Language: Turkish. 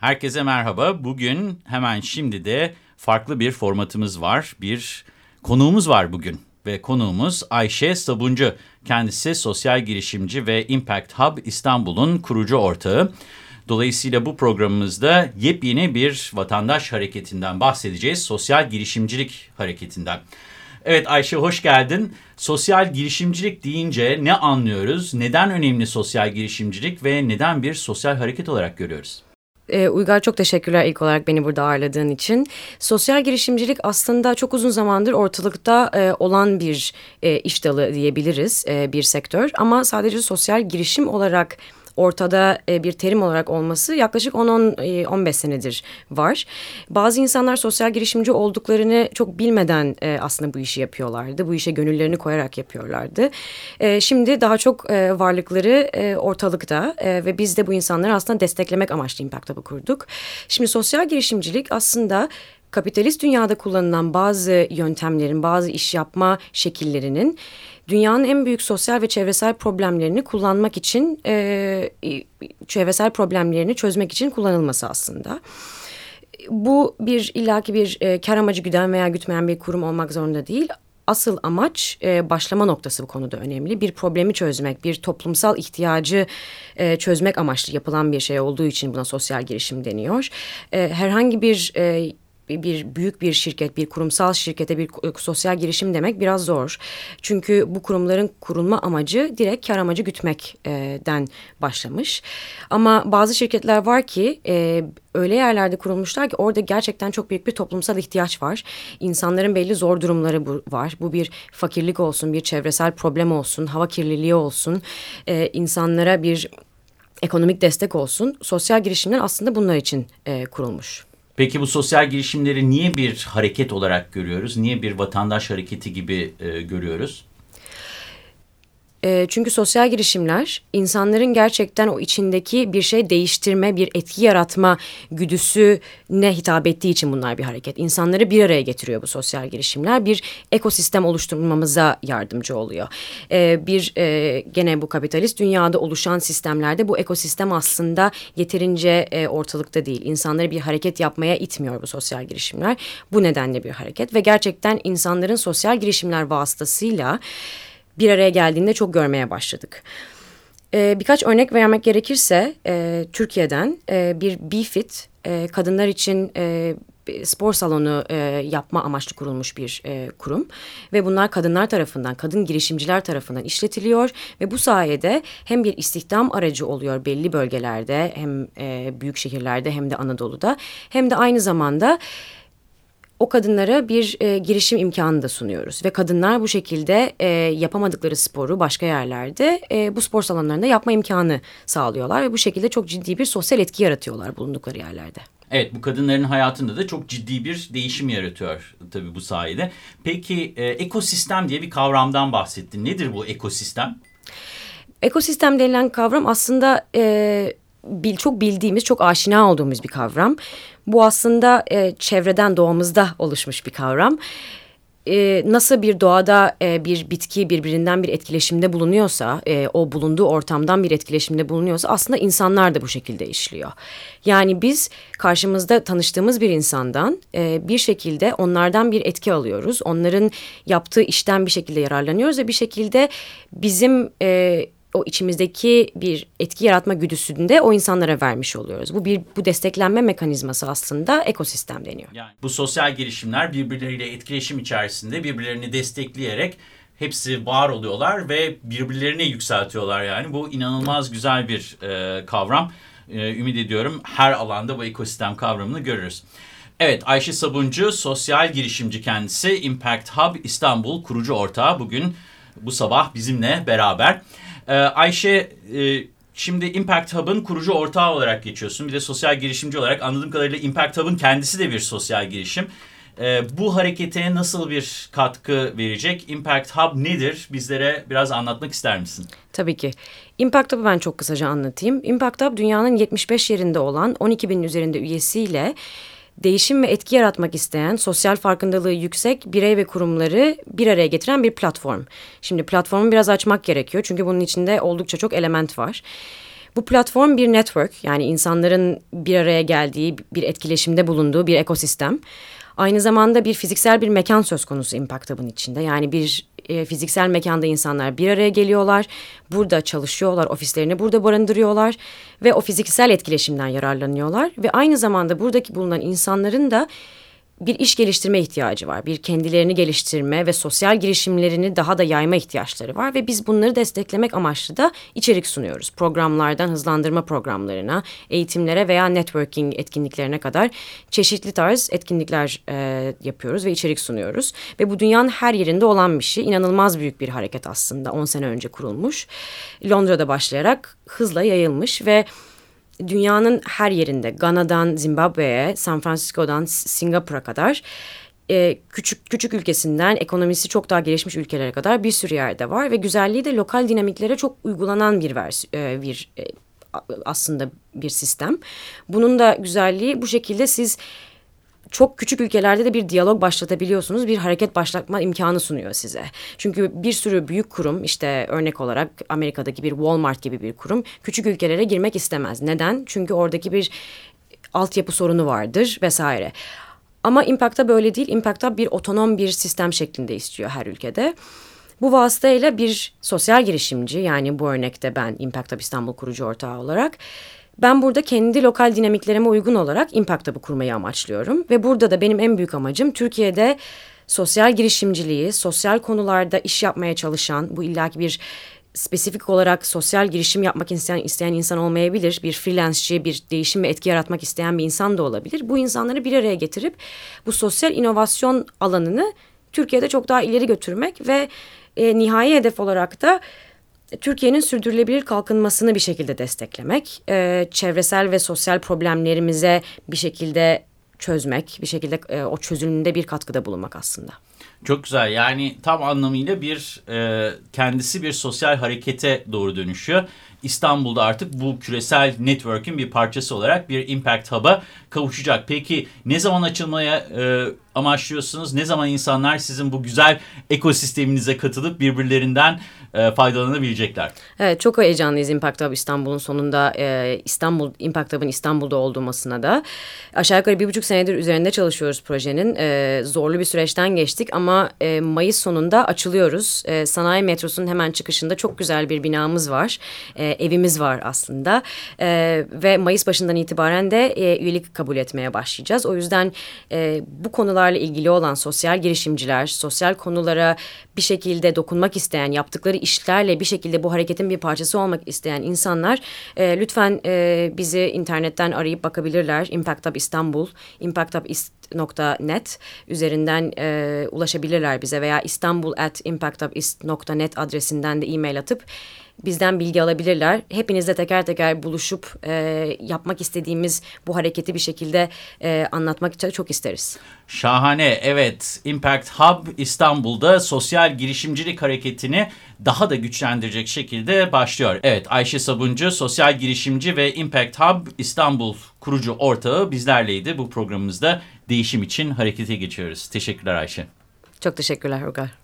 Herkese merhaba. Bugün hemen şimdi de farklı bir formatımız var. Bir konuğumuz var bugün ve konuğumuz Ayşe Sabuncu. Kendisi sosyal girişimci ve Impact Hub İstanbul'un kurucu ortağı. Dolayısıyla bu programımızda yepyeni bir vatandaş hareketinden bahsedeceğiz. Sosyal girişimcilik hareketinden. Evet Ayşe hoş geldin. Sosyal girişimcilik deyince ne anlıyoruz? Neden önemli sosyal girişimcilik ve neden bir sosyal hareket olarak görüyoruz? E, Uygar çok teşekkürler ilk olarak beni burada ağırladığın için. Sosyal girişimcilik aslında çok uzun zamandır ortalıkta e, olan bir e, iş dalı diyebiliriz, e, bir sektör. Ama sadece sosyal girişim olarak ortada e, bir terim olarak olması yaklaşık 10-15 e, senedir var. Bazı insanlar sosyal girişimci olduklarını çok bilmeden e, aslında bu işi yapıyorlardı. Bu işe gönüllerini koyarak yapıyorlardı. Şimdi daha çok varlıkları ortalıkta ve biz de bu insanları aslında desteklemek amaçlı Impact Hub'ı kurduk. Şimdi sosyal girişimcilik aslında kapitalist dünyada kullanılan bazı yöntemlerin, bazı iş yapma şekillerinin dünyanın en büyük sosyal ve çevresel problemlerini kullanmak için, e, çevresel problemlerini çözmek için kullanılması aslında. Bu bir illaki bir e, kar amacı güden veya gütmeyen bir kurum olmak zorunda değil asıl amaç e, başlama noktası bu konuda önemli. Bir problemi çözmek, bir toplumsal ihtiyacı e, çözmek amaçlı yapılan bir şey olduğu için buna sosyal girişim deniyor. E, herhangi bir e, bir büyük bir şirket, bir kurumsal şirkete bir sosyal girişim demek biraz zor. Çünkü bu kurumların kurulma amacı direkt kar amacı gütmekten başlamış. Ama bazı şirketler var ki e, öyle yerlerde kurulmuşlar ki orada gerçekten çok büyük bir toplumsal ihtiyaç var. İnsanların belli zor durumları bu, var. Bu bir fakirlik olsun, bir çevresel problem olsun, hava kirliliği olsun. E, insanlara bir ekonomik destek olsun. Sosyal girişimler aslında bunlar için e, kurulmuş. Peki bu sosyal girişimleri niye bir hareket olarak görüyoruz? Niye bir vatandaş hareketi gibi e, görüyoruz? E, çünkü sosyal girişimler insanların gerçekten o içindeki bir şey değiştirme, bir etki yaratma güdüsüne hitap ettiği için bunlar bir hareket. İnsanları bir araya getiriyor bu sosyal girişimler. Bir ekosistem oluşturmamıza yardımcı oluyor. E, bir e, gene bu kapitalist dünyada oluşan sistemlerde bu ekosistem aslında yeterince e, ortalıkta değil. İnsanları bir hareket yapmaya itmiyor bu sosyal girişimler. Bu nedenle bir hareket ve gerçekten insanların sosyal girişimler vasıtasıyla bir araya geldiğinde çok görmeye başladık. E, birkaç örnek vermek gerekirse e, Türkiye'den e, bir BeFit e, kadınlar için e, spor salonu e, yapma amaçlı kurulmuş bir e, kurum ve bunlar kadınlar tarafından, kadın girişimciler tarafından işletiliyor ve bu sayede hem bir istihdam aracı oluyor belli bölgelerde hem e, büyük şehirlerde hem de Anadolu'da hem de aynı zamanda o kadınlara bir e, girişim imkanı da sunuyoruz. Ve kadınlar bu şekilde e, yapamadıkları sporu başka yerlerde e, bu spor salonlarında yapma imkanı sağlıyorlar. Ve bu şekilde çok ciddi bir sosyal etki yaratıyorlar bulundukları yerlerde. Evet bu kadınların hayatında da çok ciddi bir değişim yaratıyor tabii bu sayede. Peki e, ekosistem diye bir kavramdan bahsettin. Nedir bu ekosistem? Ekosistem denilen kavram aslında e, bil, çok bildiğimiz, çok aşina olduğumuz bir kavram. Bu aslında e, çevreden doğamızda oluşmuş bir kavram. E, nasıl bir doğada e, bir bitki birbirinden bir etkileşimde bulunuyorsa, e, o bulunduğu ortamdan bir etkileşimde bulunuyorsa aslında insanlar da bu şekilde işliyor. Yani biz karşımızda tanıştığımız bir insandan e, bir şekilde onlardan bir etki alıyoruz. Onların yaptığı işten bir şekilde yararlanıyoruz ve bir şekilde bizim... E, o içimizdeki bir etki yaratma güdüsünü de o insanlara vermiş oluyoruz. Bu bir bu desteklenme mekanizması aslında ekosistem deniyor. Yani bu sosyal girişimler birbirleriyle etkileşim içerisinde birbirlerini destekleyerek hepsi var oluyorlar ve birbirlerini yükseltiyorlar yani. Bu inanılmaz güzel bir e, kavram. E, ümit ediyorum her alanda bu ekosistem kavramını görürüz. Evet Ayşe Sabuncu sosyal girişimci kendisi Impact Hub İstanbul kurucu ortağı bugün bu sabah bizimle beraber. Ee, Ayşe e, şimdi Impact Hub'ın kurucu ortağı olarak geçiyorsun. Bir de sosyal girişimci olarak anladığım kadarıyla Impact Hub'ın kendisi de bir sosyal girişim. Ee, bu harekete nasıl bir katkı verecek? Impact Hub nedir? Bizlere biraz anlatmak ister misin? Tabii ki. Impact Hub'ı ben çok kısaca anlatayım. Impact Hub dünyanın 75 yerinde olan 12 binin üzerinde üyesiyle değişim ve etki yaratmak isteyen, sosyal farkındalığı yüksek birey ve kurumları bir araya getiren bir platform. Şimdi platformu biraz açmak gerekiyor çünkü bunun içinde oldukça çok element var. Bu platform bir network yani insanların bir araya geldiği, bir etkileşimde bulunduğu bir ekosistem. Aynı zamanda bir fiziksel bir mekan söz konusu Impact Hub'ın içinde. Yani bir e, fiziksel mekanda insanlar bir araya geliyorlar. Burada çalışıyorlar, ofislerini burada barındırıyorlar ve o fiziksel etkileşimden yararlanıyorlar ve aynı zamanda buradaki bulunan insanların da bir iş geliştirme ihtiyacı var. Bir kendilerini geliştirme ve sosyal girişimlerini daha da yayma ihtiyaçları var ve biz bunları desteklemek amaçlı da içerik sunuyoruz. Programlardan hızlandırma programlarına, eğitimlere veya networking etkinliklerine kadar çeşitli tarz etkinlikler e, yapıyoruz ve içerik sunuyoruz. Ve bu dünyanın her yerinde olan bir şey. İnanılmaz büyük bir hareket aslında 10 sene önce kurulmuş. Londra'da başlayarak hızla yayılmış ve dünyanın her yerinde Gana'dan Zimbabwe'ye, San Francisco'dan Singapur'a kadar e, küçük küçük ülkesinden ekonomisi çok daha gelişmiş ülkelere kadar bir sürü yerde var ve güzelliği de lokal dinamiklere çok uygulanan bir vers e, bir e, aslında bir sistem. Bunun da güzelliği bu şekilde siz çok küçük ülkelerde de bir diyalog başlatabiliyorsunuz. Bir hareket başlatma imkanı sunuyor size. Çünkü bir sürü büyük kurum işte örnek olarak Amerika'daki bir Walmart gibi bir kurum küçük ülkelere girmek istemez. Neden? Çünkü oradaki bir altyapı sorunu vardır vesaire. Ama Impact'a böyle değil. Impact'a bir otonom bir sistem şeklinde istiyor her ülkede. Bu vasıtayla bir sosyal girişimci yani bu örnekte ben Impact İstanbul kurucu ortağı olarak ben burada kendi lokal dinamiklerime uygun olarak Impact Hub'ı kurmayı amaçlıyorum. Ve burada da benim en büyük amacım Türkiye'de sosyal girişimciliği, sosyal konularda iş yapmaya çalışan, bu illaki bir spesifik olarak sosyal girişim yapmak isteyen, isteyen insan olmayabilir. Bir freelanceçi, bir değişim ve etki yaratmak isteyen bir insan da olabilir. Bu insanları bir araya getirip bu sosyal inovasyon alanını Türkiye'de çok daha ileri götürmek ve e, nihai hedef olarak da Türkiye'nin sürdürülebilir kalkınmasını bir şekilde desteklemek, e, çevresel ve sosyal problemlerimize bir şekilde çözmek, bir şekilde e, o çözümünde bir katkıda bulunmak aslında. Çok güzel yani tam anlamıyla bir e, kendisi bir sosyal harekete doğru dönüşüyor. İstanbul'da artık bu küresel network'ün bir parçası olarak bir Impact Hub'a kavuşacak. Peki ne zaman açılmaya e, amaçlıyorsunuz? Ne zaman insanlar sizin bu güzel ekosisteminize katılıp birbirlerinden e, faydalanabilecekler? Evet çok heyecanlıyız Impact Hub İstanbul'un sonunda e, İstanbul Impact Hub'ın İstanbul'da olmasına da. Aşağı yukarı bir buçuk senedir üzerinde çalışıyoruz projenin. E, zorlu bir süreçten geçtik ama e, Mayıs sonunda açılıyoruz. E, sanayi metrosunun hemen çıkışında çok güzel bir binamız var. E, evimiz var aslında. E, ve Mayıs başından itibaren de e, üyelik kabul etmeye başlayacağız. O yüzden e, bu konularla ilgili olan sosyal girişimciler, sosyal konulara bir şekilde dokunmak isteyen, yaptıkları işlerle bir şekilde bu hareketin bir parçası olmak isteyen insanlar e, lütfen e, bizi internetten arayıp bakabilirler. Impact Hub İstanbul, impacthubist.net üzerinden e, ulaşabilirler bize veya istanbul at impacthubist.net adresinden de e-mail atıp bizden bilgi alabilirler. Hepinizle teker teker buluşup e, yapmak istediğimiz bu hareketi bir şekilde e, anlatmak için çok isteriz. Şahane. Evet, Impact Hub İstanbul'da sosyal girişimcilik hareketini daha da güçlendirecek şekilde başlıyor. Evet, Ayşe Sabuncu, sosyal girişimci ve Impact Hub İstanbul kurucu ortağı bizlerleydi. Bu programımızda değişim için harekete geçiyoruz. Teşekkürler Ayşe. Çok teşekkürler Urgar.